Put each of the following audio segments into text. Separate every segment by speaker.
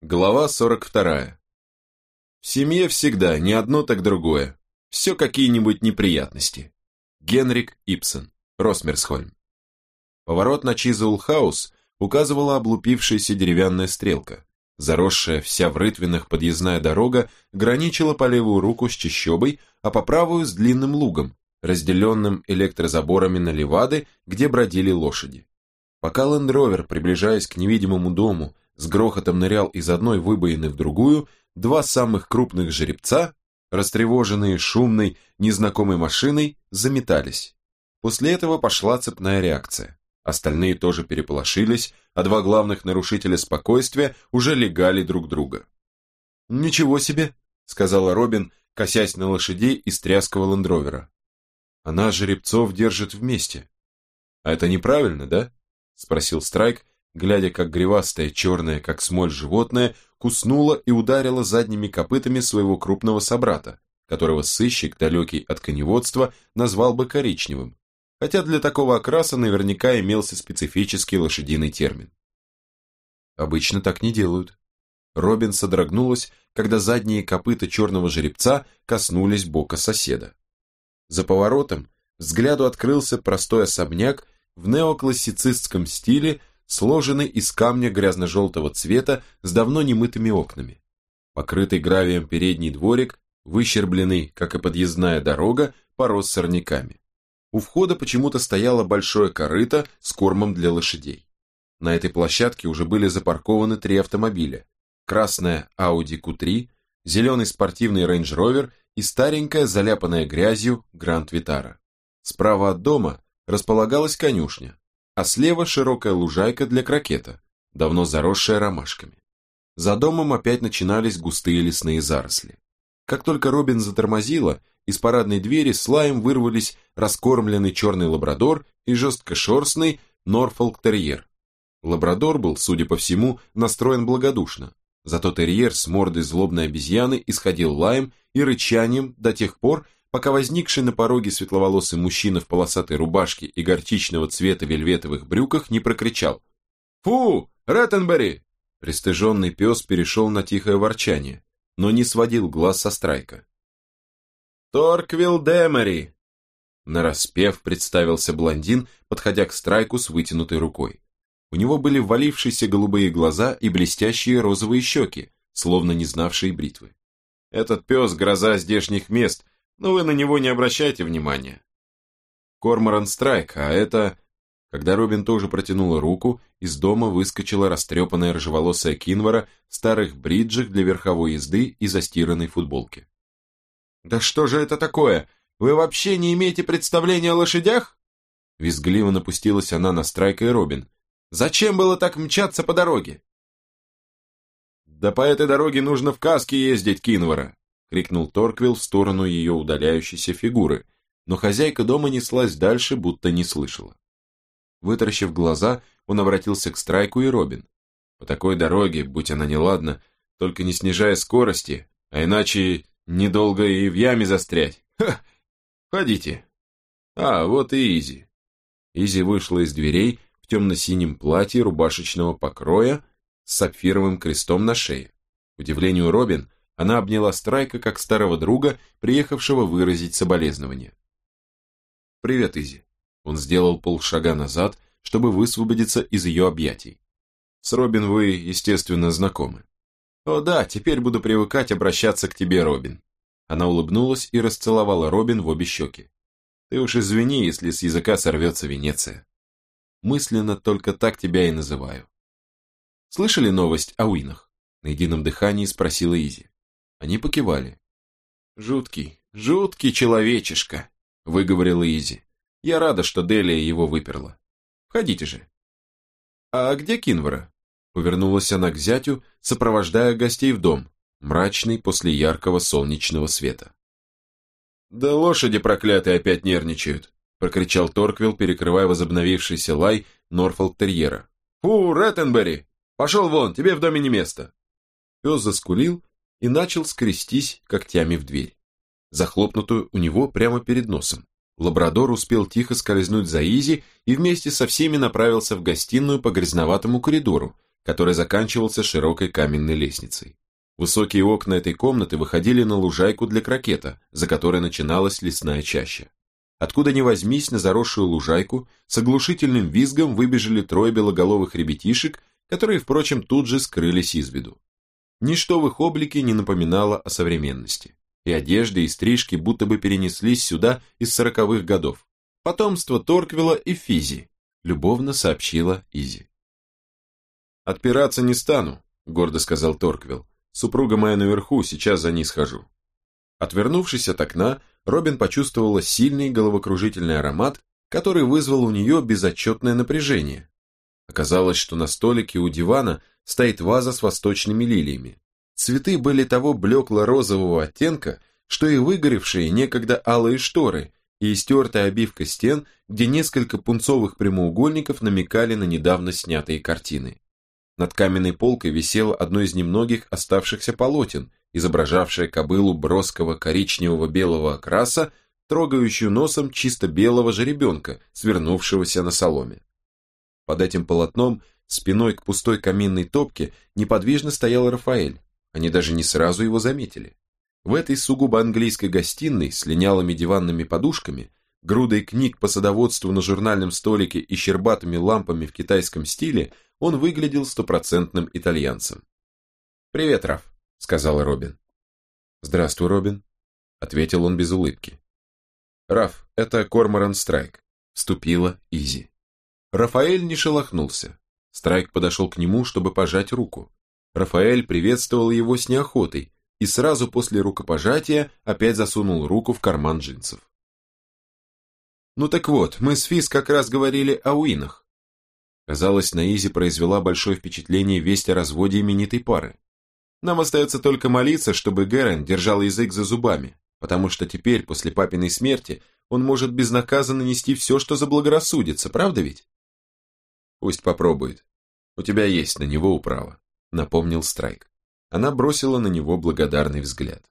Speaker 1: Глава 42. В семье всегда не одно, так другое. Все какие-нибудь неприятности. Генрик Ипсон, Росмерсхольм. Поворот на Чизуэлл-хаус указывала облупившаяся деревянная стрелка. Заросшая вся в рытвинах подъездная дорога граничила по левую руку с чащобой, а по правую с длинным лугом, разделенным электрозаборами на левады, где бродили лошади. Пока Лендровер, приближаясь к невидимому дому, с грохотом нырял из одной выбоины в другую, два самых крупных жеребца, растревоженные шумной, незнакомой машиной, заметались. После этого пошла цепная реакция. Остальные тоже переполошились, а два главных нарушителя спокойствия уже легали друг друга. «Ничего себе!» — сказала Робин, косясь на лошадей из тряского лендровера. «Она жеребцов держит вместе». «А это неправильно, да?» — спросил Страйк, глядя, как гривастое, черное, как смоль животное, куснуло и ударило задними копытами своего крупного собрата, которого сыщик, далекий от коневодства, назвал бы коричневым, хотя для такого окраса наверняка имелся специфический лошадиный термин. Обычно так не делают. Робин содрогнулась, когда задние копыта черного жеребца коснулись бока соседа. За поворотом взгляду открылся простой особняк в неоклассицистском стиле сложенный из камня грязно-желтого цвета с давно немытыми окнами. Покрытый гравием передний дворик, выщербленный, как и подъездная дорога, порос сорняками. У входа почему-то стояло большое корыто с кормом для лошадей. На этой площадке уже были запаркованы три автомобиля. Красная Audi Q3, зеленый спортивный Range Rover и старенькая, заляпанная грязью Гранд Витара. Справа от дома располагалась конюшня, а слева широкая лужайка для крокета, давно заросшая ромашками. За домом опять начинались густые лесные заросли. Как только Робин затормозила, из парадной двери с лаем вырвались раскормленный черный лабрадор и жесткошерстный Норфолк-терьер. Лабрадор был, судя по всему, настроен благодушно, зато терьер с мордой злобной обезьяны исходил лаем и рычанием до тех пор, пока возникший на пороге светловолосый мужчина в полосатой рубашке и горчичного цвета вельветовых брюках не прокричал «Фу, Реттенбери!» Пристыженный пес перешел на тихое ворчание, но не сводил глаз со страйка. «Торквилл Демери!» Нараспев представился блондин, подходя к страйку с вытянутой рукой. У него были ввалившиеся голубые глаза и блестящие розовые щеки, словно не знавшие бритвы. «Этот пес – гроза здешних мест, но вы на него не обращайте внимания. Корморан Страйк, а это... Когда Робин тоже протянула руку, из дома выскочила растрепанная рыжеволосая Кинвара в старых бриджах для верховой езды и застиранной футболке. «Да что же это такое? Вы вообще не имеете представления о лошадях?» Визгливо напустилась она на Страйка и Робин. «Зачем было так мчаться по дороге?» «Да по этой дороге нужно в каске ездить, Кинвара!» — крикнул Торквилл в сторону ее удаляющейся фигуры, но хозяйка дома неслась дальше, будто не слышала. Вытаращив глаза, он обратился к Страйку и Робин. «По такой дороге, будь она неладна, только не снижая скорости, а иначе недолго и в яме застрять. Ха! Входите!» «А, вот и Изи». Изи вышла из дверей в темно-синем платье рубашечного покроя с сапфировым крестом на шее. К удивлению Робин, она обняла Страйка как старого друга, приехавшего выразить соболезнования. «Привет, Изи». Он сделал полшага назад, чтобы высвободиться из ее объятий. «С Робин вы, естественно, знакомы». «О да, теперь буду привыкать обращаться к тебе, Робин». Она улыбнулась и расцеловала Робин в обе щеки. «Ты уж извини, если с языка сорвется Венеция. Мысленно только так тебя и называю». «Слышали новость о Уинах?» На едином дыхании спросила Изи. Они покивали. «Жуткий, жуткий человечишка», — выговорила Изи. «Я рада, что Делия его выперла. Входите же». «А где Кинвара?» Повернулась она к зятю, сопровождая гостей в дом, мрачный после яркого солнечного света. «Да лошади проклятые опять нервничают», — прокричал Торквилл, перекрывая возобновившийся лай Норфолк-терьера. «Фу, Реттенбери! Пошел вон, тебе в доме не место!» Пес заскулил, и начал скрестись когтями в дверь, захлопнутую у него прямо перед носом. Лабрадор успел тихо скользнуть за Изи и вместе со всеми направился в гостиную по грязноватому коридору, который заканчивался широкой каменной лестницей. Высокие окна этой комнаты выходили на лужайку для крокета, за которой начиналась лесная чаща. Откуда ни возьмись на заросшую лужайку, с оглушительным визгом выбежали трое белоголовых ребятишек, которые, впрочем, тут же скрылись из виду. Ничто в их облике не напоминало о современности, и одежды и стрижки будто бы перенеслись сюда из сороковых годов. Потомство Торквилла и Физи, любовно сообщила Изи. «Отпираться не стану», — гордо сказал Торквилл. «Супруга моя наверху, сейчас за ней схожу». Отвернувшись от окна, Робин почувствовала сильный головокружительный аромат, который вызвал у нее безотчетное напряжение. Оказалось, что на столике у дивана стоит ваза с восточными лилиями. Цветы были того блекло-розового оттенка, что и выгоревшие некогда алые шторы, и истертая обивка стен, где несколько пунцовых прямоугольников намекали на недавно снятые картины. Над каменной полкой висело одно из немногих оставшихся полотен, изображавшее кобылу броского коричневого белого окраса, трогающую носом чисто белого жеребенка, свернувшегося на соломе. Под этим полотном, спиной к пустой каминной топке, неподвижно стоял Рафаэль. Они даже не сразу его заметили. В этой сугубо английской гостиной с линялыми диванными подушками, грудой книг по садоводству на журнальном столике и щербатыми лампами в китайском стиле, он выглядел стопроцентным итальянцем. «Привет, Раф», — сказал Робин. «Здравствуй, Робин», — ответил он без улыбки. «Раф, это Корморан Страйк», — вступила Изи. Рафаэль не шелохнулся. Страйк подошел к нему, чтобы пожать руку. Рафаэль приветствовал его с неохотой и сразу после рукопожатия опять засунул руку в карман джинсов. «Ну так вот, мы с Физ как раз говорили о Уинах». Казалось, на Изи произвела большое впечатление весть о разводе именитой пары. Нам остается только молиться, чтобы Гэрон держал язык за зубами, потому что теперь, после папиной смерти, он может безнаказанно нести все, что заблагорассудится, правда ведь? Пусть попробует. У тебя есть на него управа, напомнил Страйк. Она бросила на него благодарный взгляд.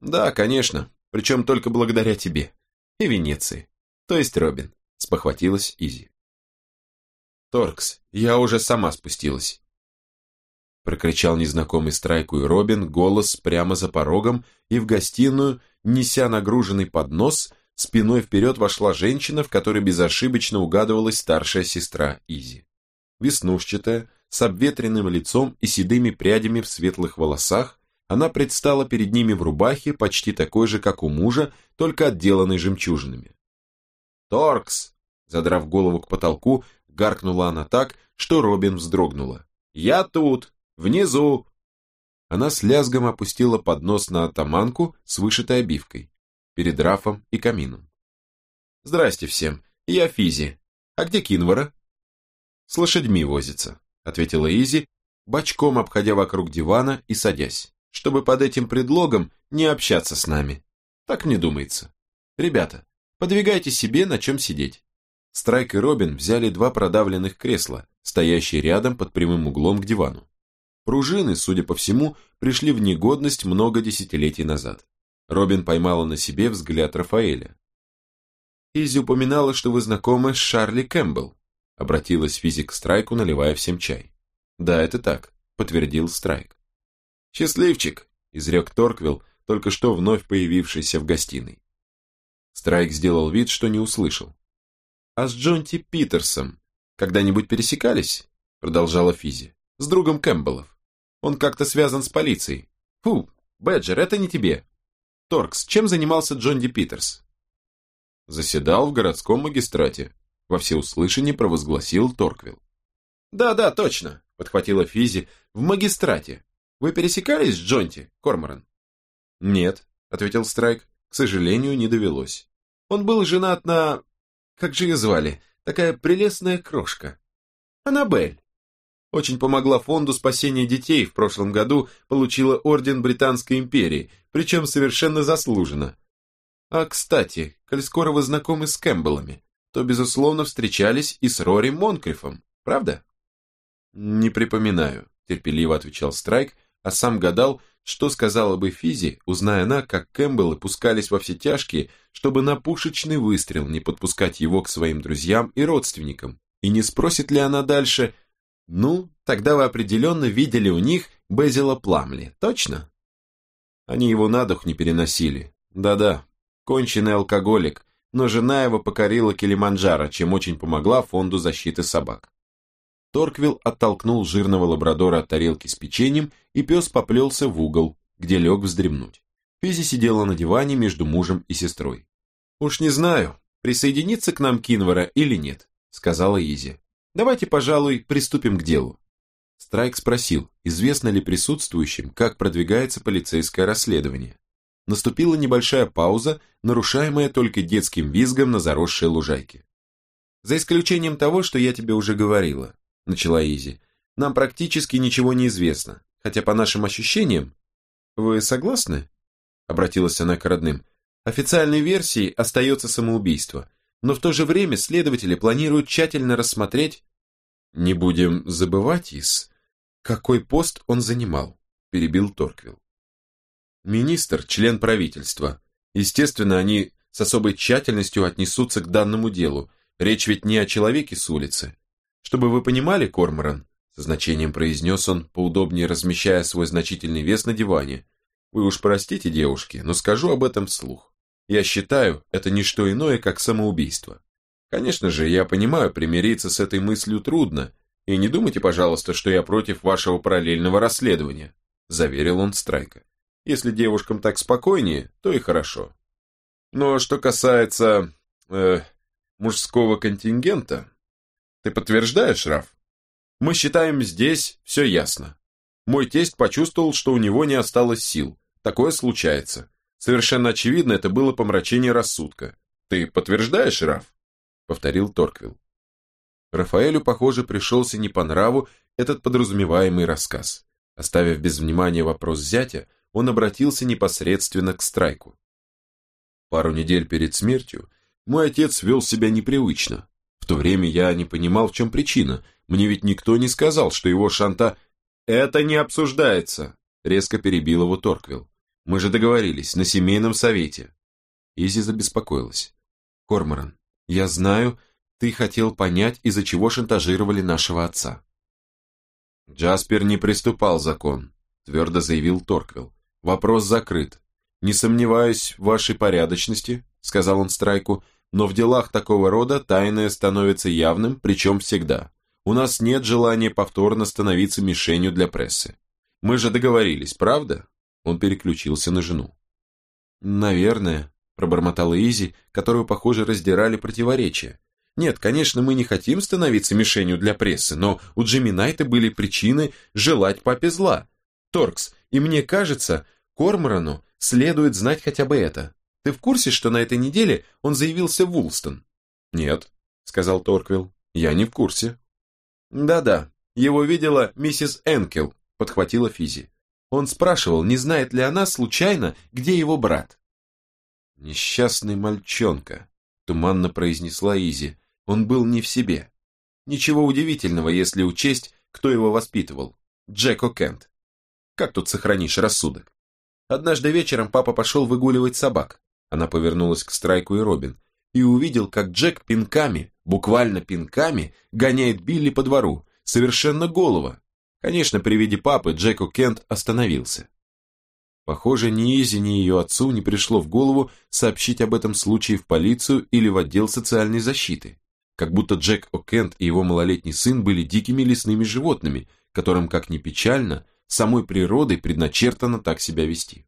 Speaker 1: Да, конечно, причем только благодаря тебе. И Венеции. То есть Робин, спохватилась Изи. Торкс, я уже сама спустилась. Прокричал незнакомый Страйку и Робин голос прямо за порогом, и в гостиную, неся нагруженный поднос, Спиной вперед вошла женщина, в которой безошибочно угадывалась старшая сестра Изи. Веснушчатая, с обветренным лицом и седыми прядями в светлых волосах, она предстала перед ними в рубахе, почти такой же, как у мужа, только отделанной жемчужинами. «Торкс!» Задрав голову к потолку, гаркнула она так, что Робин вздрогнула. «Я тут! Внизу!» Она с лязгом опустила поднос на атаманку с вышитой обивкой перед Рафом и камином. «Здрасте всем, я Физи. А где Кинвара?» «С лошадьми возится», — ответила Изи, бочком обходя вокруг дивана и садясь, чтобы под этим предлогом не общаться с нами. Так мне думается. Ребята, подвигайте себе, на чем сидеть. Страйк и Робин взяли два продавленных кресла, стоящие рядом под прямым углом к дивану. Пружины, судя по всему, пришли в негодность много десятилетий назад. Робин поймала на себе взгляд Рафаэля. «Изи упоминала, что вы знакомы с Шарли Кэмпбелл», обратилась Физи к Страйку, наливая всем чай. «Да, это так», подтвердил Страйк. «Счастливчик», изрек Торквилл, только что вновь появившийся в гостиной. Страйк сделал вид, что не услышал. «А с Джонти Питерсом когда-нибудь пересекались?» продолжала Физи. «С другом Кэмпбеллов. Он как-то связан с полицией. Фу, Бэджер, это не тебе. Торкс, чем занимался Джонди Питерс? Заседал в городском магистрате. Во всеуслышание провозгласил Торквилл. Да-да, точно, подхватила Физи. В магистрате. Вы пересекались с Джонти, Корморан? Нет, ответил Страйк. К сожалению, не довелось. Он был женат на... Как же ее звали? Такая прелестная крошка. Аннабель. Очень помогла фонду спасения детей в прошлом году, получила орден Британской империи, причем совершенно заслуженно. А, кстати, коль скоро вы знакомы с Кэмпбеллами, то, безусловно, встречались и с Рори Монкрифом, правда? Не припоминаю, терпеливо отвечал Страйк, а сам гадал, что сказала бы Физи, узная она, как Кэмпбеллы пускались во все тяжкие, чтобы на пушечный выстрел не подпускать его к своим друзьям и родственникам, и не спросит ли она дальше, ну, Тогда вы определенно видели у них Безила Пламли, точно? Они его на дух не переносили. Да-да, конченый алкоголик, но жена его покорила Килиманджаро, чем очень помогла фонду защиты собак. Торквилл оттолкнул жирного лабрадора от тарелки с печеньем, и пес поплелся в угол, где лег вздремнуть. Физи сидела на диване между мужем и сестрой. «Уж не знаю, присоединиться к нам Кинвара или нет», сказала Изи. «Давайте, пожалуй, приступим к делу». Страйк спросил, известно ли присутствующим, как продвигается полицейское расследование. Наступила небольшая пауза, нарушаемая только детским визгом на заросшей лужайке. «За исключением того, что я тебе уже говорила», – начала Изи, – «нам практически ничего не известно, хотя по нашим ощущениям...» «Вы согласны?» – обратилась она к родным. «Официальной версией остается самоубийство, но в то же время следователи планируют тщательно рассмотреть...» «Не будем забывать, Ис, какой пост он занимал», – перебил Торквилл. Министр – член правительства. Естественно, они с особой тщательностью отнесутся к данному делу. Речь ведь не о человеке с улицы. Чтобы вы понимали, Корморан, со значением произнес он, поудобнее размещая свой значительный вес на диване. Вы уж простите, девушки, но скажу об этом вслух. Я считаю, это не что иное, как самоубийство. Конечно же, я понимаю, примириться с этой мыслью трудно, и не думайте, пожалуйста, что я против вашего параллельного расследования, заверил он Страйка. Если девушкам так спокойнее, то и хорошо. Но что касается э, мужского контингента, ты подтверждаешь, Раф? Мы считаем здесь все ясно. Мой тесть почувствовал, что у него не осталось сил. Такое случается. Совершенно очевидно, это было помрачение рассудка. Ты подтверждаешь, Раф? Повторил Торквилл. Рафаэлю, похоже, пришелся не по нраву этот подразумеваемый рассказ. Оставив без внимания вопрос зятя, он обратился непосредственно к Страйку. Пару недель перед смертью мой отец вел себя непривычно. В то время я не понимал, в чем причина. Мне ведь никто не сказал, что его шанта... «Это не обсуждается», — резко перебил его Торквилл. «Мы же договорились, на семейном совете». Изи забеспокоилась. «Корморан, я знаю, ты хотел понять, из-за чего шантажировали нашего отца». «Джаспер не приступал закон», — твердо заявил Торквилл. Вопрос закрыт. Не сомневаюсь в вашей порядочности, сказал он Страйку, но в делах такого рода тайное становится явным, причем всегда. У нас нет желания повторно становиться мишенью для прессы. Мы же договорились, правда? Он переключился на жену. Наверное, пробормотала Изи, которую, похоже, раздирали противоречия. Нет, конечно, мы не хотим становиться мишенью для прессы, но у Джимми Найта были причины желать папе зла. Торкс, и мне кажется, Корморану следует знать хотя бы это. Ты в курсе, что на этой неделе он заявился в Улстон? Нет, сказал Торквилл, я не в курсе. Да-да, его видела миссис Энкел, подхватила Физи. Он спрашивал, не знает ли она случайно, где его брат. Несчастный мальчонка, туманно произнесла Изи. Он был не в себе. Ничего удивительного, если учесть, кто его воспитывал. Джек О'Кент. Как тут сохранишь рассудок? Однажды вечером папа пошел выгуливать собак. Она повернулась к Страйку и Робин и увидел, как Джек пинками, буквально пинками, гоняет Билли по двору, совершенно голова. Конечно, при виде папы Джеку Кент остановился. Похоже, ни Изи, ни ее отцу не пришло в голову сообщить об этом случае в полицию или в отдел социальной защиты. Как будто Джек О'Кент и его малолетний сын были дикими лесными животными, которым, как ни печально, самой природой предначертано так себя вести.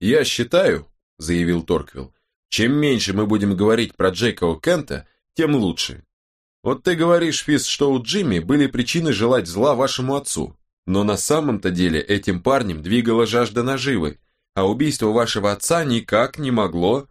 Speaker 1: «Я считаю», — заявил Торквилл, «чем меньше мы будем говорить про Джейка О'Кента, тем лучше. Вот ты говоришь, Физ, что у Джимми были причины желать зла вашему отцу, но на самом-то деле этим парнем двигала жажда наживы, а убийство вашего отца никак не могло...»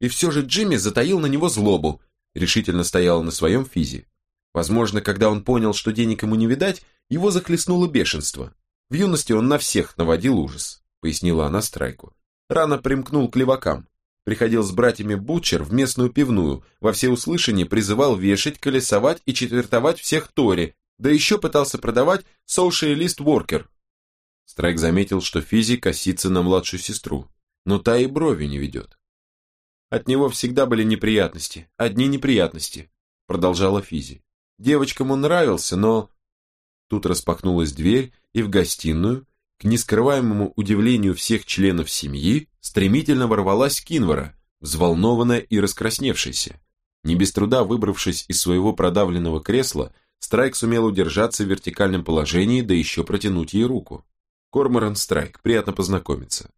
Speaker 1: И все же Джимми затаил на него злобу, решительно стояла на своем Физе. Возможно, когда он понял, что денег ему не видать, его захлестнуло бешенство. В юности он на всех наводил ужас, пояснила она Страйку. Рано примкнул к левакам. Приходил с братьями Бутчер в местную пивную, во всеуслышание призывал вешать, колесовать и четвертовать всех Тори, да еще пытался продавать Social Воркер. Страйк заметил, что Физи косится на младшую сестру, но та и брови не ведет. От него всегда были неприятности, одни неприятности, продолжала Физи. Девочкам он нравился, но Тут распахнулась дверь, и в гостиную, к нескрываемому удивлению всех членов семьи, стремительно ворвалась Кинвара, взволнованная и раскрасневшаяся. Не без труда выбравшись из своего продавленного кресла, Страйк сумел удержаться в вертикальном положении, да еще протянуть ей руку. Корморан Страйк, приятно познакомиться.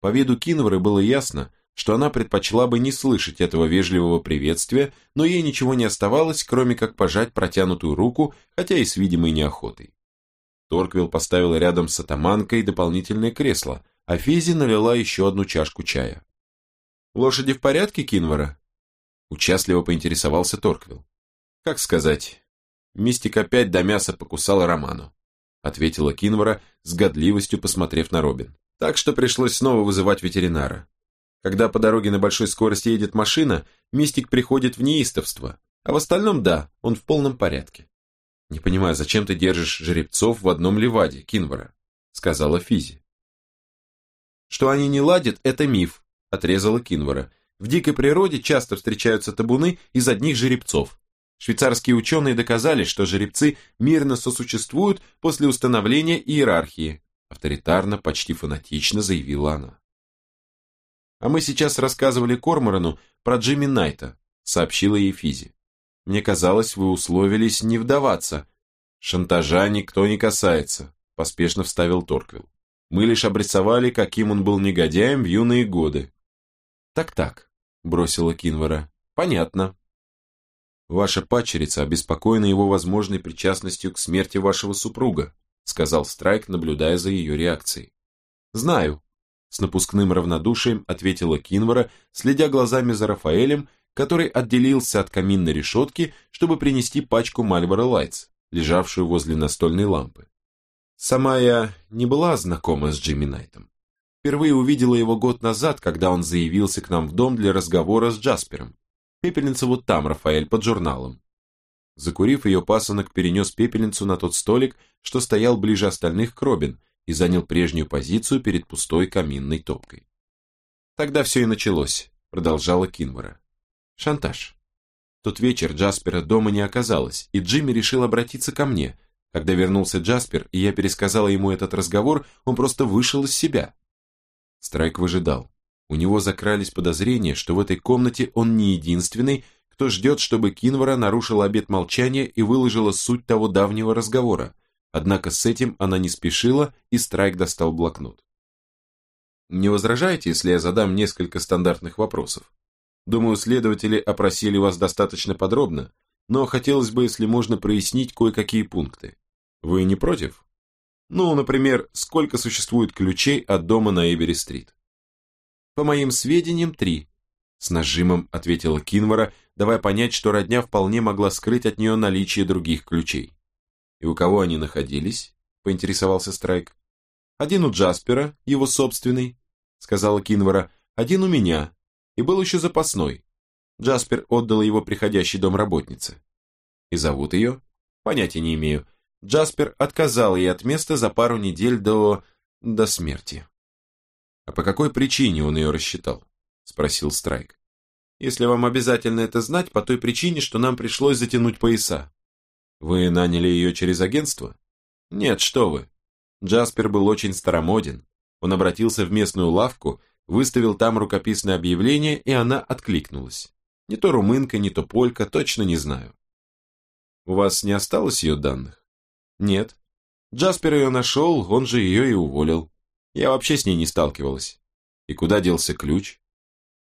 Speaker 1: По виду Кинвары было ясно, что она предпочла бы не слышать этого вежливого приветствия, но ей ничего не оставалось, кроме как пожать протянутую руку, хотя и с видимой неохотой. Торквилл поставил рядом с атаманкой дополнительное кресло, а Физи налила еще одну чашку чая. «Лошади в порядке, Кинвара?» Участливо поинтересовался Торквилл. «Как сказать, Мистик опять до мяса покусала Роману», ответила Кинвара, с годливостью посмотрев на Робин. «Так что пришлось снова вызывать ветеринара. Когда по дороге на большой скорости едет машина, Мистик приходит в неистовство, а в остальном, да, он в полном порядке». «Не понимаю, зачем ты держишь жеребцов в одном ливаде, Кинвара?» сказала Физи. «Что они не ладят, это миф», отрезала Кинвара. «В дикой природе часто встречаются табуны из одних жеребцов. Швейцарские ученые доказали, что жеребцы мирно сосуществуют после установления иерархии, авторитарно, почти фанатично заявила она. А мы сейчас рассказывали Корморану про Джимми Найта, сообщила ей Физи. Мне казалось, вы условились не вдаваться. Шантажа никто не касается, поспешно вставил Торквилл. Мы лишь обрисовали, каким он был негодяем в юные годы. Так-так, бросила Кинвара. Понятно. «Ваша падчерица обеспокоена его возможной причастностью к смерти вашего супруга», сказал Страйк, наблюдая за ее реакцией. «Знаю», с напускным равнодушием ответила Кинвара, следя глазами за Рафаэлем, который отделился от каминной решетки, чтобы принести пачку Мальборо Лайтс, лежавшую возле настольной лампы. Сама я не была знакома с Джимми Найтом. Впервые увидела его год назад, когда он заявился к нам в дом для разговора с Джаспером. Пепельница вот там, Рафаэль, под журналом. Закурив ее, пасынок перенес пепельницу на тот столик, что стоял ближе остальных к Робин, и занял прежнюю позицию перед пустой каминной топкой. Тогда все и началось, продолжала Кинвара. Шантаж. тот вечер Джаспера дома не оказалось, и Джимми решил обратиться ко мне. Когда вернулся Джаспер, и я пересказала ему этот разговор, он просто вышел из себя. Страйк выжидал. У него закрались подозрения, что в этой комнате он не единственный, кто ждет, чтобы Кинвара нарушила обет молчания и выложила суть того давнего разговора. Однако с этим она не спешила, и Страйк достал блокнот. Не возражаете, если я задам несколько стандартных вопросов? Думаю, следователи опросили вас достаточно подробно, но хотелось бы, если можно, прояснить кое-какие пункты. Вы не против? Ну, например, сколько существует ключей от дома на Эбери-стрит? По моим сведениям, три. С нажимом ответила Кинвара, давая понять, что родня вполне могла скрыть от нее наличие других ключей. И у кого они находились? Поинтересовался Страйк. Один у Джаспера, его собственный, сказала Кинвара, один у меня, и был еще запасной. Джаспер отдал его приходящей домработнице. И зовут ее? Понятия не имею. Джаспер отказал ей от места за пару недель до... до смерти. «А по какой причине он ее рассчитал?» – спросил Страйк. «Если вам обязательно это знать, по той причине, что нам пришлось затянуть пояса». «Вы наняли ее через агентство?» «Нет, что вы. Джаспер был очень старомоден. Он обратился в местную лавку, выставил там рукописное объявление, и она откликнулась. Не то румынка, не то полька, точно не знаю». «У вас не осталось ее данных?» «Нет. Джаспер ее нашел, он же ее и уволил. Я вообще с ней не сталкивалась. И куда делся ключ?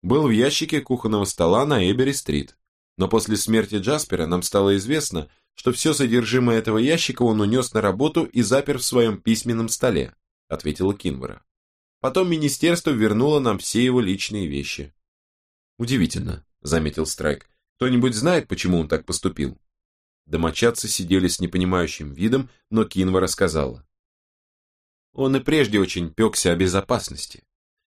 Speaker 1: Был в ящике кухонного стола на Эбери-стрит. Но после смерти Джаспера нам стало известно, что все содержимое этого ящика он унес на работу и запер в своем письменном столе, ответила Кинвара. Потом министерство вернуло нам все его личные вещи. Удивительно, заметил Страйк. Кто-нибудь знает, почему он так поступил? Домочадцы сидели с непонимающим видом, но Кинвара сказала. Он и прежде очень пекся о безопасности.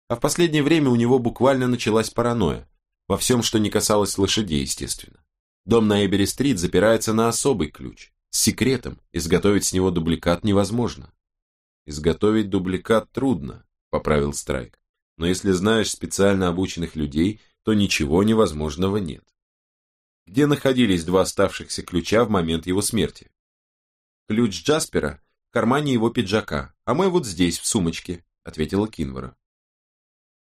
Speaker 1: А в последнее время у него буквально началась паранойя. Во всем, что не касалось лошадей, естественно. Дом на Эбери-стрит запирается на особый ключ. С секретом. Изготовить с него дубликат невозможно. Изготовить дубликат трудно, поправил Страйк. Но если знаешь специально обученных людей, то ничего невозможного нет. Где находились два оставшихся ключа в момент его смерти? Ключ Джаспера в кармане его пиджака, а мой вот здесь, в сумочке, ответила Кинвара.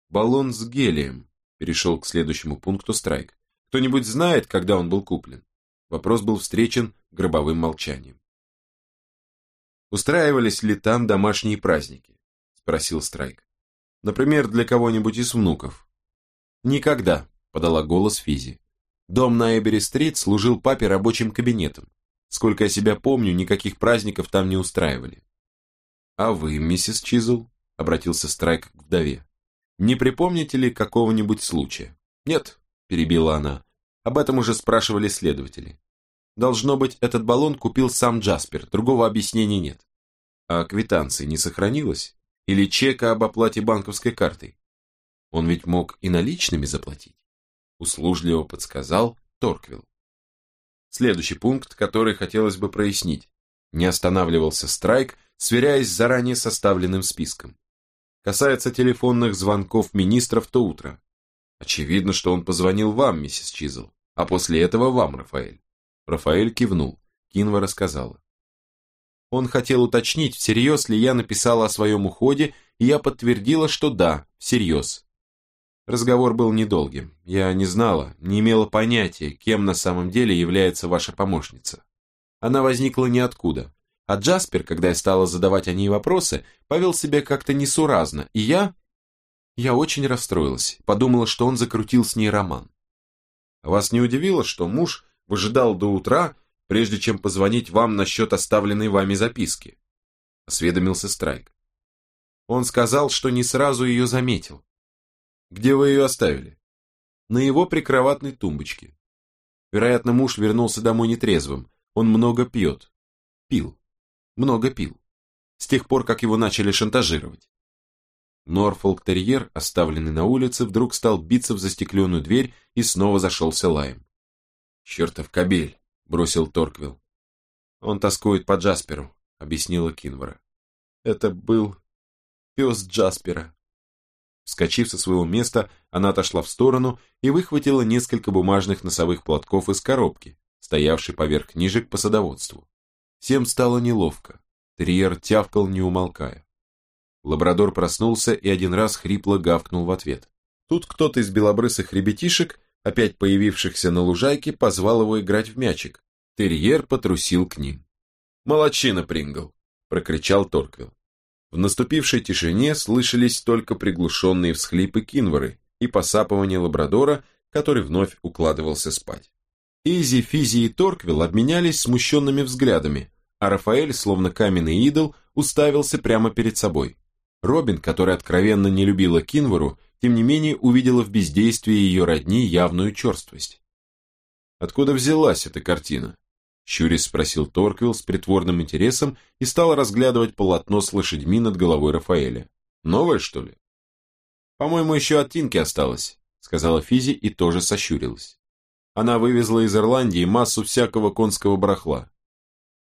Speaker 1: Баллон с гелием, перешел к следующему пункту Страйк. Кто-нибудь знает, когда он был куплен? Вопрос был встречен гробовым молчанием. Устраивались ли там домашние праздники? Спросил Страйк. Например, для кого-нибудь из внуков. Никогда, подала голос Физи. Дом на Эбери-стрит служил папе рабочим кабинетом. Сколько я себя помню, никаких праздников там не устраивали. А вы, миссис Чизл, обратился Страйк к вдове. Не припомните ли какого-нибудь случая? Нет, перебила она. Об этом уже спрашивали следователи. Должно быть, этот баллон купил сам Джаспер, другого объяснения нет. А квитанции не сохранилось? Или чека об оплате банковской картой? Он ведь мог и наличными заплатить. Услужливо подсказал Торквилл. Следующий пункт, который хотелось бы прояснить. Не останавливался Страйк, сверяясь с заранее составленным списком касается телефонных звонков министра в то утро. Очевидно, что он позвонил вам, миссис Чизл, а после этого вам, Рафаэль. Рафаэль кивнул. Кинва рассказала. Он хотел уточнить, всерьез ли я написала о своем уходе, и я подтвердила, что да, всерьез. Разговор был недолгим. Я не знала, не имела понятия, кем на самом деле является ваша помощница. Она возникла ниоткуда. А Джаспер, когда я стала задавать о ней вопросы, повел себя как-то несуразно, и я... Я очень расстроилась, подумала, что он закрутил с ней роман. Вас не удивило, что муж выжидал до утра, прежде чем позвонить вам насчет оставленной вами записки? Осведомился Страйк. Он сказал, что не сразу ее заметил. Где вы ее оставили? На его прикроватной тумбочке. Вероятно, муж вернулся домой нетрезвым. Он много пьет. Пил много пил. С тех пор, как его начали шантажировать. Норфолк-терьер, оставленный на улице, вдруг стал биться в застекленную дверь и снова зашелся лаем. «Чертов кобель!» – бросил Торквилл. «Он тоскует по Джасперу», – объяснила Кинвара. «Это был пес Джаспера». Вскочив со своего места, она отошла в сторону и выхватила несколько бумажных носовых платков из коробки, стоявшей поверх книжек по садоводству. Всем стало неловко. Терьер тявкал, не умолкая. Лабрадор проснулся и один раз хрипло гавкнул в ответ. Тут кто-то из белобрысых ребятишек, опять появившихся на лужайке, позвал его играть в мячик. Терьер потрусил к ним. «Молодчина, Прингл!» – прокричал Торквилл. В наступившей тишине слышались только приглушенные всхлипы Кинвары и посапывание лабрадора, который вновь укладывался спать. Изи, Физи и Торквилл обменялись смущенными взглядами, а Рафаэль, словно каменный идол, уставился прямо перед собой. Робин, которая откровенно не любила Кинвору, тем не менее увидела в бездействии ее родни явную черствость. «Откуда взялась эта картина?» Щурис спросил Торквилл с притворным интересом и стал разглядывать полотно с лошадьми над головой Рафаэля. «Новое, что ли?» «По-моему, еще от Тинки осталось», сказала Физи и тоже сощурилась. Она вывезла из Ирландии массу всякого конского барахла.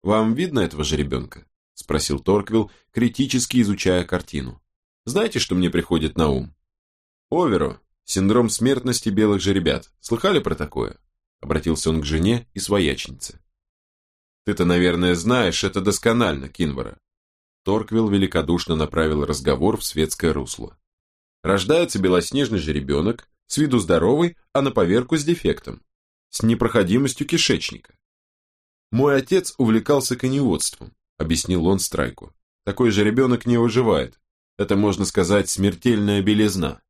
Speaker 1: «Вам видно этого жеребенка?» – спросил Торквилл, критически изучая картину. «Знаете, что мне приходит на ум?» «Оверо, синдром смертности белых жеребят. Слыхали про такое?» – обратился он к жене и своячнице. «Ты-то, наверное, знаешь это досконально, Кинвара». Торквилл великодушно направил разговор в светское русло. Рождается белоснежный жеребенок, с виду здоровый, а на поверку с дефектом, с непроходимостью кишечника. Мой отец увлекался коневодством, объяснил он Страйку. Такой же ребенок не выживает. Это, можно сказать, смертельная белизна.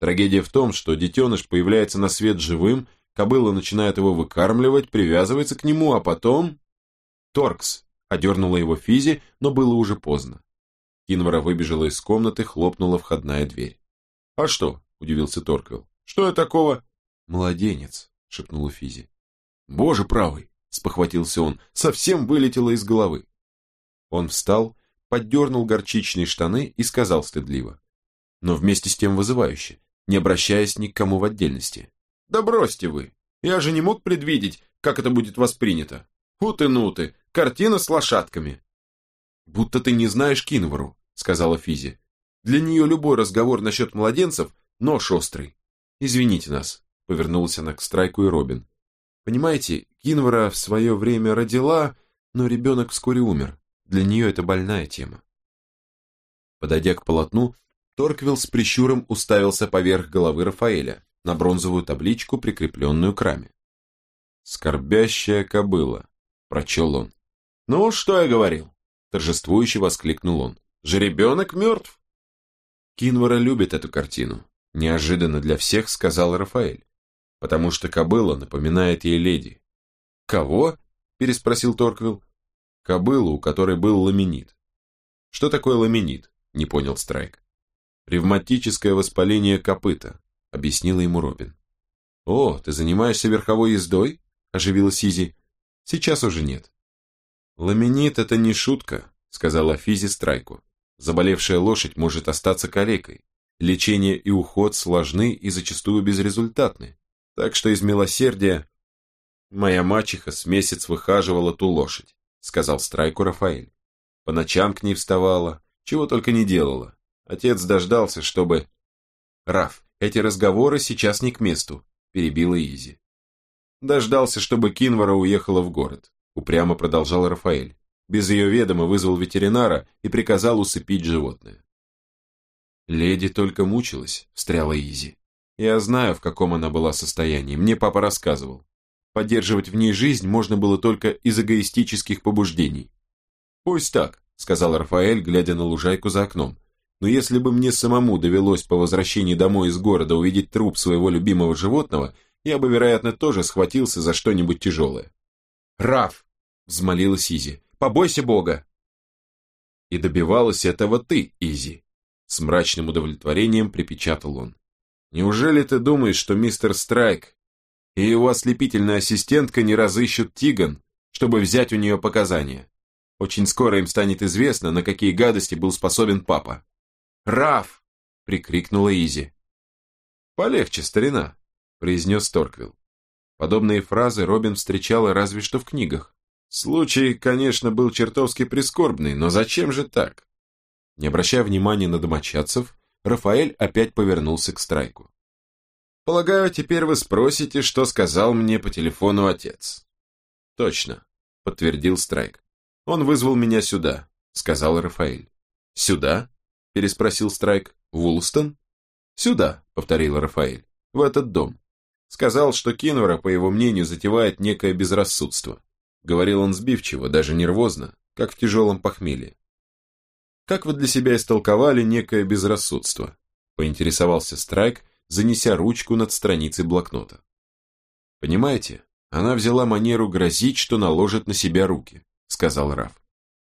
Speaker 1: Трагедия в том, что детеныш появляется на свет живым, кобыла начинает его выкармливать, привязывается к нему, а потом... Торкс, одернула его Физи, но было уже поздно. Кинвара выбежала из комнаты, хлопнула входная дверь. «А что?» – удивился Торквилл. Что я такого? Младенец, шепнула Физи. Боже правый, спохватился он, совсем вылетело из головы. Он встал, поддернул горчичные штаны и сказал стыдливо, но вместе с тем вызывающе, не обращаясь ни к кому в отдельности. «Да бросьте вы! Я же не мог предвидеть, как это будет воспринято. Фу ты, ну ты, картина с лошадками!» «Будто ты не знаешь Кинвору», — сказала Физи. «Для нее любой разговор насчет младенцев — нож острый. «Извините нас», — повернулась она к Страйку и Робин. «Понимаете, Кинвара в свое время родила, но ребенок вскоре умер. Для нее это больная тема. Подойдя к полотну, Торквилл с прищуром уставился поверх головы Рафаэля на бронзовую табличку, прикрепленную к раме. «Скорбящая кобыла», — прочел он. «Ну, что я говорил?» — торжествующе воскликнул он. «Жеребенок мертв!» Кинвара любит эту картину, неожиданно для всех сказал Рафаэль, потому что кобыла напоминает ей леди. «Кого?» – переспросил Торквилл. «Кобылу, у которой был ламинит». «Что такое ламинит?» – не понял Страйк. «Ревматическое воспаление копыта», – объяснила ему Робин. «О, ты занимаешься верховой ездой?» – оживилась Изи. «Сейчас уже нет». «Ламинит – это не шутка», – сказала Физи Страйку. Заболевшая лошадь может остаться калекой. Лечение и уход сложны и зачастую безрезультатны. Так что из милосердия... Моя мачеха с месяц выхаживала ту лошадь, сказал Страйку Рафаэль. По ночам к ней вставала, чего только не делала. Отец дождался, чтобы... Раф, эти разговоры сейчас не к месту, перебила Изи. Дождался, чтобы Кинвара уехала в город, упрямо продолжал Рафаэль без ее ведома вызвал ветеринара и приказал усыпить животное. Леди только мучилась, встряла Изи. Я знаю, в каком она была состоянии, мне папа рассказывал. Поддерживать в ней жизнь можно было только из эгоистических побуждений. «Пусть так», — сказал Рафаэль, глядя на лужайку за окном. «Но если бы мне самому довелось по возвращении домой из города увидеть труп своего любимого животного, я бы, вероятно, тоже схватился за что-нибудь тяжелое». «Раф!» — взмолилась Изи. Побойся Бога!» «И добивалась этого ты, Изи!» С мрачным удовлетворением припечатал он. «Неужели ты думаешь, что мистер Страйк и его ослепительная ассистентка не разыщут Тиган, чтобы взять у нее показания? Очень скоро им станет известно, на какие гадости был способен папа». «Раф!» — прикрикнула Изи. «Полегче, старина», — произнес Торквилл. Подобные фразы Робин встречала разве что в книгах. Случай, конечно, был чертовски прискорбный, но зачем же так? Не обращая внимания на домочадцев, Рафаэль опять повернулся к Страйку. «Полагаю, теперь вы спросите, что сказал мне по телефону отец». «Точно», — подтвердил Страйк. «Он вызвал меня сюда», — сказал Рафаэль. «Сюда?» — переспросил Страйк. «Вулстон?» «Сюда», — повторил Рафаэль. «В этот дом». Сказал, что Кинвара, по его мнению, затевает некое безрассудство. Говорил он сбивчиво, даже нервозно, как в тяжелом похмелье. «Как вы для себя истолковали некое безрассудство?» поинтересовался Страйк, занеся ручку над страницей блокнота. «Понимаете, она взяла манеру грозить, что наложит на себя руки», сказал Раф.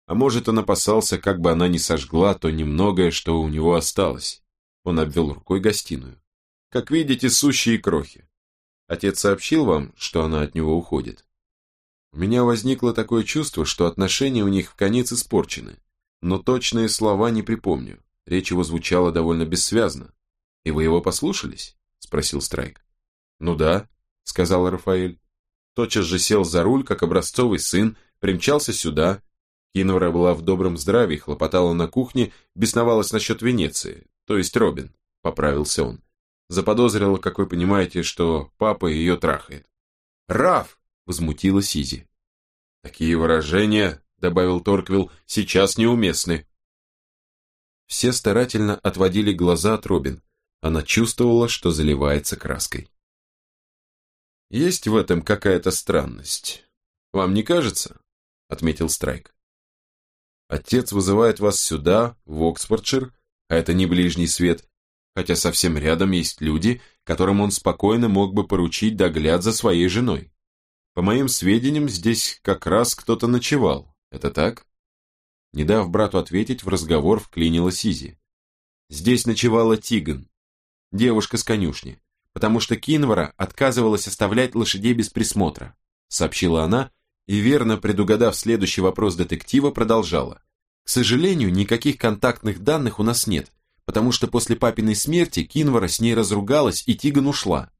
Speaker 1: «А может, он опасался, как бы она не сожгла то немногое, что у него осталось». Он обвел рукой гостиную. «Как видите, сущие крохи. Отец сообщил вам, что она от него уходит?» У меня возникло такое чувство, что отношения у них в конец испорчены, но точные слова не припомню. Речь его звучала довольно бессвязно. «И вы его послушались?» – спросил Страйк. «Ну да», – сказал Рафаэль. Тотчас же сел за руль, как образцовый сын, примчался сюда. Кинвара была в добром здравии, хлопотала на кухне, бесновалась насчет Венеции, то есть Робин, поправился он. Заподозрила, как вы понимаете, что папа ее трахает. «Раф!» возмутила Сизи. «Такие выражения, — добавил Торквилл, — сейчас неуместны». Все старательно отводили глаза от Робин. Она чувствовала, что заливается краской. «Есть в этом какая-то странность. Вам не кажется?» — отметил Страйк. «Отец вызывает вас сюда, в Оксфордшир, а это не ближний свет, хотя совсем рядом есть люди, которым он спокойно мог бы поручить догляд за своей женой. По моим сведениям, здесь как раз кто-то ночевал. Это так? Не дав брату ответить, в разговор вклинила Сизи. Здесь ночевала Тиган, девушка с конюшни, потому что Кинвара отказывалась оставлять лошадей без присмотра, сообщила она и, верно предугадав следующий вопрос детектива, продолжала. К сожалению, никаких контактных данных у нас нет, потому что после папиной смерти Кинвара с ней разругалась и Тиган ушла.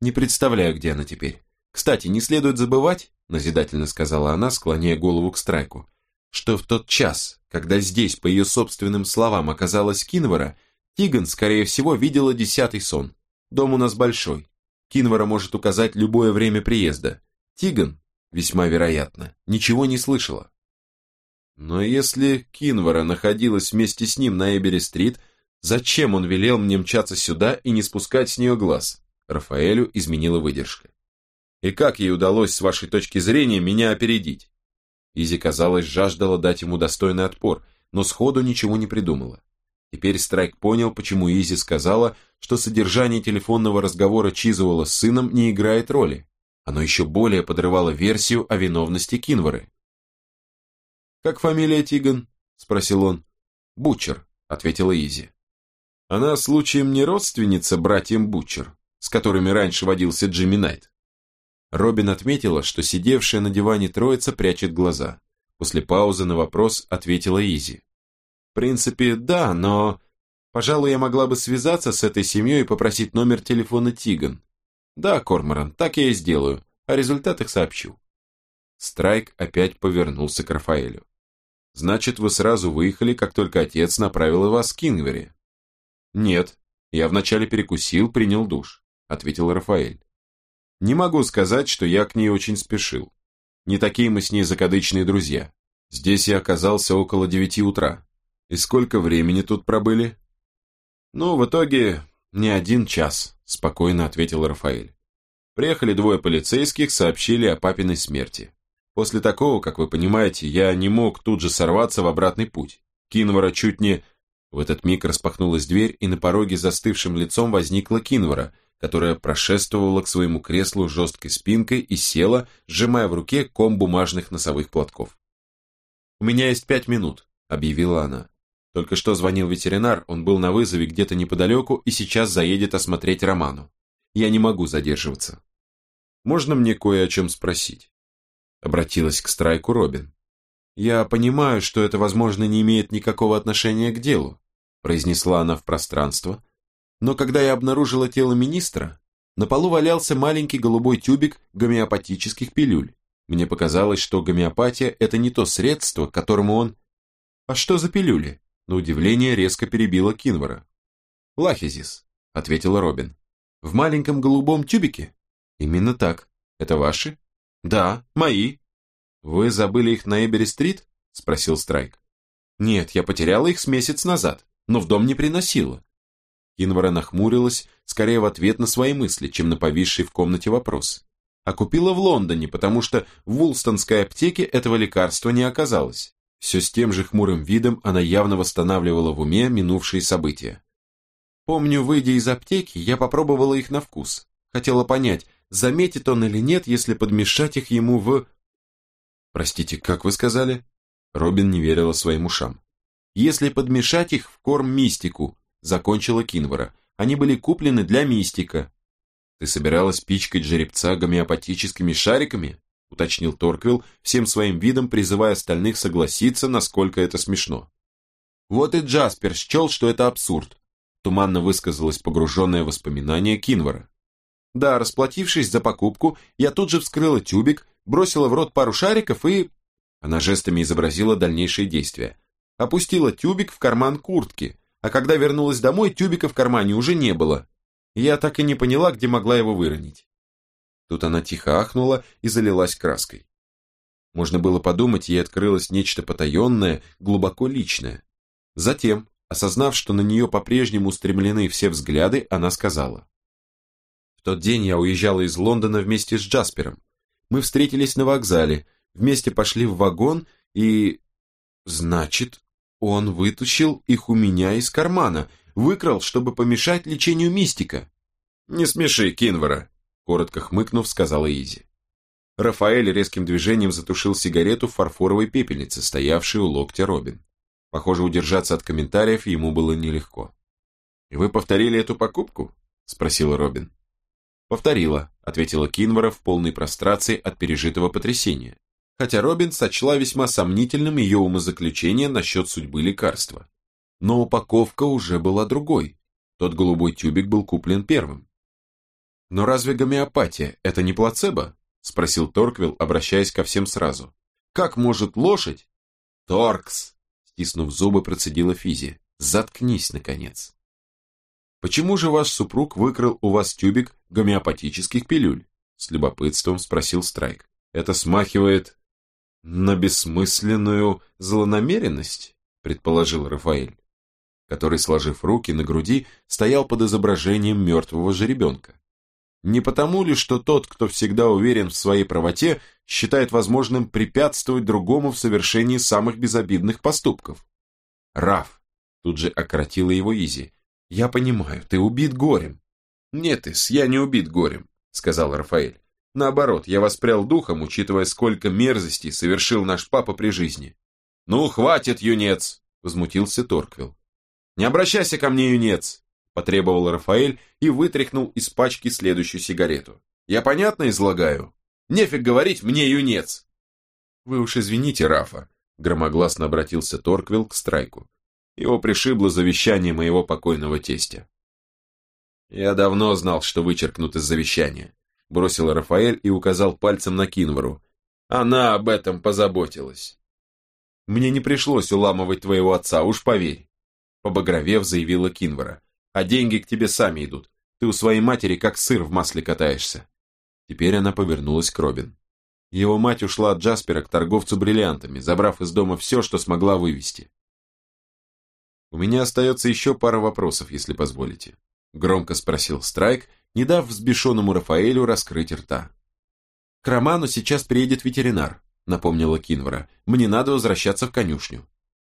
Speaker 1: Не представляю, где она теперь. Кстати, не следует забывать, назидательно сказала она, склоняя голову к Страйку, что в тот час, когда здесь, по ее собственным словам, оказалась Кинвара, Тиган, скорее всего, видела десятый сон. Дом у нас большой. Кинвара может указать любое время приезда. Тиган, весьма вероятно, ничего не слышала. Но если Кинвара находилась вместе с ним на Эбери-стрит, зачем он велел мне мчаться сюда и не спускать с нее глаз? Рафаэлю изменила выдержка. И как ей удалось, с вашей точки зрения, меня опередить? Изи, казалось, жаждала дать ему достойный отпор, но сходу ничего не придумала. Теперь Страйк понял, почему Изи сказала, что содержание телефонного разговора Чизуэлла с сыном не играет роли. Оно еще более подрывало версию о виновности Кинвары. «Как фамилия Тиган?» – спросил он. «Бучер», – ответила Изи. «Она случаем не родственница братьям Бучер, с которыми раньше водился Джимми Найт?» Робин отметила, что сидевшая на диване троица прячет глаза. После паузы на вопрос ответила Изи. «В принципе, да, но... Пожалуй, я могла бы связаться с этой семьей и попросить номер телефона Тиган. Да, Корморан, так я и сделаю. О результатах сообщу». Страйк опять повернулся к Рафаэлю. «Значит, вы сразу выехали, как только отец направил вас к Кингвери?» «Нет, я вначале перекусил, принял душ», — ответил Рафаэль. Не могу сказать, что я к ней очень спешил. Не такие мы с ней закадычные друзья. Здесь я оказался около девяти утра. И сколько времени тут пробыли? Ну, в итоге, не один час, спокойно ответил Рафаэль. Приехали двое полицейских, сообщили о папиной смерти. После такого, как вы понимаете, я не мог тут же сорваться в обратный путь. Кинвара чуть не... В этот миг распахнулась дверь, и на пороге застывшим лицом возникла Кинвара – которая прошествовала к своему креслу жесткой спинкой и села, сжимая в руке ком бумажных носовых платков. «У меня есть пять минут», — объявила она. Только что звонил ветеринар, он был на вызове где-то неподалеку и сейчас заедет осмотреть Роману. Я не могу задерживаться. «Можно мне кое о чем спросить?» Обратилась к Страйку Робин. «Я понимаю, что это, возможно, не имеет никакого отношения к делу», произнесла она в пространство, но когда я обнаружила тело министра, на полу валялся маленький голубой тюбик гомеопатических пилюль. Мне показалось, что гомеопатия – это не то средство, которому он... «А что за пилюли?» На удивление резко перебила Кинвара. «Лахизис», – ответила Робин. «В маленьком голубом тюбике?» «Именно так. Это ваши?» «Да, мои». «Вы забыли их на Эбери-стрит?» – спросил Страйк. «Нет, я потеряла их с месяц назад, но в дом не приносила. Кинвара нахмурилась, скорее в ответ на свои мысли, чем на повисший в комнате вопрос. А купила в Лондоне, потому что в Вулстонской аптеке этого лекарства не оказалось. Все с тем же хмурым видом она явно восстанавливала в уме минувшие события. Помню, выйдя из аптеки, я попробовала их на вкус. Хотела понять, заметит он или нет, если подмешать их ему в... Простите, как вы сказали? Робин не верила своим ушам. Если подмешать их в корм мистику, закончила Кинвара. Они были куплены для мистика. Ты собиралась пичкать жеребца гомеопатическими шариками? уточнил Торквилл, всем своим видом призывая остальных согласиться, насколько это смешно. Вот и Джаспер счел, что это абсурд, туманно высказалась погруженное в воспоминания Кинвара. Да, расплатившись за покупку, я тут же вскрыла тюбик, бросила в рот пару шариков и... Она жестами изобразила дальнейшие действия. Опустила тюбик в карман куртки, а когда вернулась домой, тюбика в кармане уже не было. Я так и не поняла, где могла его выронить. Тут она тихо ахнула и залилась краской. Можно было подумать, ей открылось нечто потаенное, глубоко личное. Затем, осознав, что на нее по-прежнему устремлены все взгляды, она сказала. В тот день я уезжала из Лондона вместе с Джаспером. Мы встретились на вокзале, вместе пошли в вагон и... Значит, он вытащил их у меня из кармана, выкрал, чтобы помешать лечению мистика. «Не смеши, Кинвара», — коротко хмыкнув, сказала Изи. Рафаэль резким движением затушил сигарету в фарфоровой пепельнице, стоявшей у локтя Робин. Похоже, удержаться от комментариев ему было нелегко. «И вы повторили эту покупку?» — спросила Робин. «Повторила», — ответила Кинвара в полной прострации от пережитого потрясения хотя Робин сочла весьма сомнительным ее умозаключение насчет судьбы лекарства. Но упаковка уже была другой. Тот голубой тюбик был куплен первым. «Но разве гомеопатия – это не плацебо?» – спросил Торквилл, обращаясь ко всем сразу. «Как может лошадь?» «Торкс!» – стиснув зубы, процедила Физи. «Заткнись, наконец!» «Почему же ваш супруг выкрал у вас тюбик гомеопатических пилюль?» – с любопытством спросил Страйк. Это смахивает на бессмысленную злонамеренность, предположил Рафаэль, который, сложив руки на груди, стоял под изображением мертвого жеребенка. Не потому ли, что тот, кто всегда уверен в своей правоте, считает возможным препятствовать другому в совершении самых безобидных поступков? Раф, тут же ократила его Изи, я понимаю, ты убит горем. Нет, Ис, я не убит горем, сказал Рафаэль. Наоборот, я воспрял духом, учитывая, сколько мерзостей совершил наш папа при жизни. Ну, хватит, юнец, возмутился Торквилл. Не обращайся ко мне, юнец, потребовал Рафаэль и вытряхнул из пачки следующую сигарету. Я понятно излагаю? Нефиг говорить мне, юнец. Вы уж извините, Рафа, громогласно обратился Торквилл к Страйку. Его пришибло завещание моего покойного тестя. Я давно знал, что вычеркнут из завещания, бросил Рафаэль и указал пальцем на Кинвору. Она об этом позаботилась. Мне не пришлось уламывать твоего отца, уж поверь. Побагровев, заявила Кинвара а деньги к тебе сами идут. Ты у своей матери как сыр в масле катаешься. Теперь она повернулась к Робин. Его мать ушла от Джаспера к торговцу бриллиантами, забрав из дома все, что смогла вывести. «У меня остается еще пара вопросов, если позволите», — громко спросил Страйк, не дав взбешенному Рафаэлю раскрыть рта. «К Роману сейчас приедет ветеринар», — напомнила Кинвара. «Мне надо возвращаться в конюшню».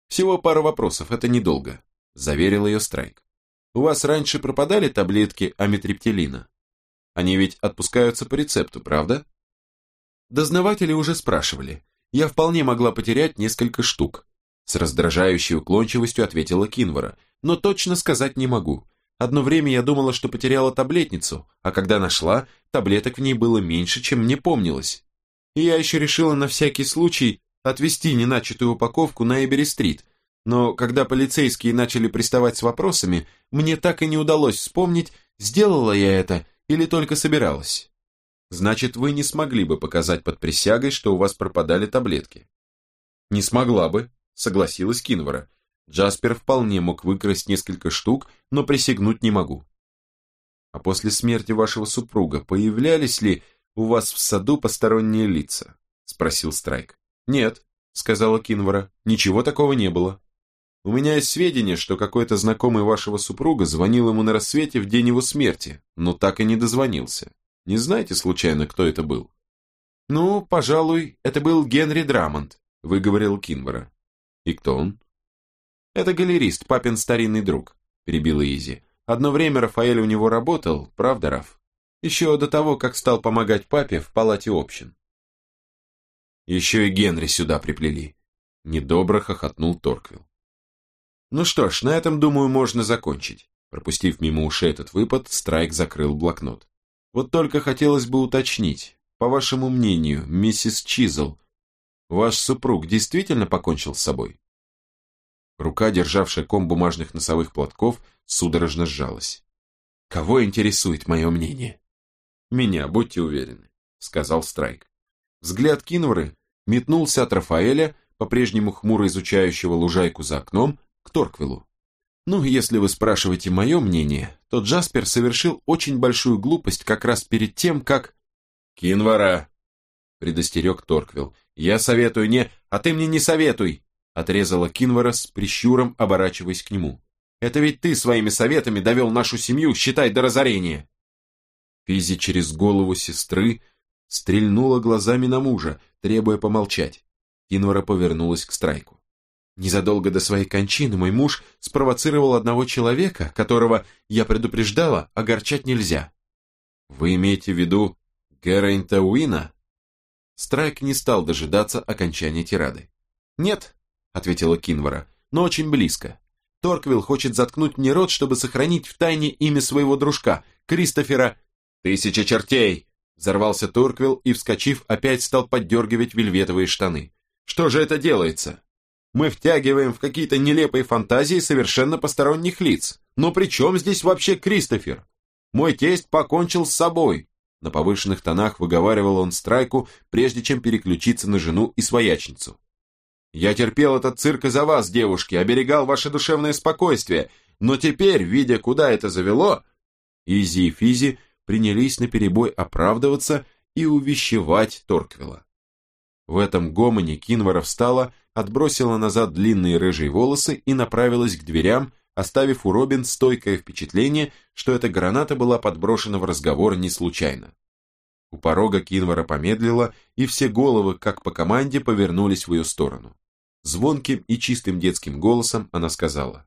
Speaker 1: «Всего пара вопросов, это недолго», — заверил ее Страйк. У вас раньше пропадали таблетки амитриптилина? Они ведь отпускаются по рецепту, правда? Дознаватели уже спрашивали. Я вполне могла потерять несколько штук. С раздражающей уклончивостью ответила Кинвара, но точно сказать не могу. Одно время я думала, что потеряла таблетницу, а когда нашла, таблеток в ней было меньше, чем мне помнилось. И я еще решила на всякий случай отвезти неначатую упаковку на Эбери-стрит, но когда полицейские начали приставать с вопросами, мне так и не удалось вспомнить, сделала я это или только собиралась. Значит, вы не смогли бы показать под присягой, что у вас пропадали таблетки. Не смогла бы, согласилась Кинвара. Джаспер вполне мог выкрасть несколько штук, но присягнуть не могу. А после смерти вашего супруга появлялись ли у вас в саду посторонние лица? Спросил Страйк. Нет, сказала Кинвара, ничего такого не было. У меня есть сведения, что какой-то знакомый вашего супруга звонил ему на рассвете в день его смерти, но так и не дозвонился. Не знаете, случайно, кто это был? Ну, пожалуй, это был Генри Драмонт, выговорил Кинбера. И кто он? Это галерист, папин старинный друг, перебила Изи. Одно время Рафаэль у него работал, правда, Раф? Еще до того, как стал помогать папе в палате общин. Еще и Генри сюда приплели. Недобро хохотнул Торквилл. Ну что ж, на этом, думаю, можно закончить. Пропустив мимо ушей этот выпад, Страйк закрыл блокнот. Вот только хотелось бы уточнить, по вашему мнению, миссис Чизл, ваш супруг действительно покончил с собой? Рука, державшая ком бумажных носовых платков, судорожно сжалась. Кого интересует мое мнение? Меня, будьте уверены, сказал Страйк. Взгляд Кинворы метнулся от Рафаэля, по-прежнему хмуро изучающего лужайку за окном, к Торквиллу. Ну, если вы спрашиваете мое мнение, то Джаспер совершил очень большую глупость как раз перед тем, как... «Кинвара!» — предостерег Торквилл. «Я советую не... А ты мне не советуй!» — отрезала Кинвара с прищуром, оборачиваясь к нему. «Это ведь ты своими советами довел нашу семью, считай, до разорения!» Физи через голову сестры стрельнула глазами на мужа, требуя помолчать. Кинвара повернулась к Страйку. Незадолго до своей кончины мой муж спровоцировал одного человека, которого, я предупреждала, огорчать нельзя. Вы имеете в виду Геррейнта Уина? Страйк не стал дожидаться окончания тирады. Нет, ответила Кинвара, но очень близко. Торквилл хочет заткнуть мне рот, чтобы сохранить в тайне имя своего дружка, Кристофера... Тысяча чертей! Взорвался Торквилл и, вскочив, опять стал поддергивать вельветовые штаны. Что же это делается? Мы втягиваем в какие-то нелепые фантазии совершенно посторонних лиц. Но при чем здесь вообще Кристофер? Мой тесть покончил с собой. На повышенных тонах выговаривал он страйку, прежде чем переключиться на жену и своячницу. Я терпел этот цирк из-за вас, девушки, оберегал ваше душевное спокойствие, но теперь, видя, куда это завело, Изи и Физи принялись наперебой оправдываться и увещевать Торквилла. В этом гомоне Кинвара встала, отбросила назад длинные рыжие волосы и направилась к дверям, оставив у Робин стойкое впечатление, что эта граната была подброшена в разговор не случайно. У порога Кинвара помедлила, и все головы, как по команде, повернулись в ее сторону. Звонким и чистым детским голосом она сказала.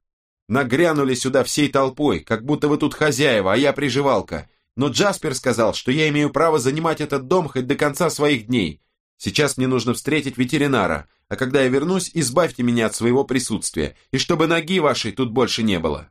Speaker 1: «Нагрянули сюда всей толпой, как будто вы тут хозяева, а я приживалка. Но Джаспер сказал, что я имею право занимать этот дом хоть до конца своих дней. Сейчас мне нужно встретить ветеринара, а когда я вернусь, избавьте меня от своего присутствия, и чтобы ноги вашей тут больше не было».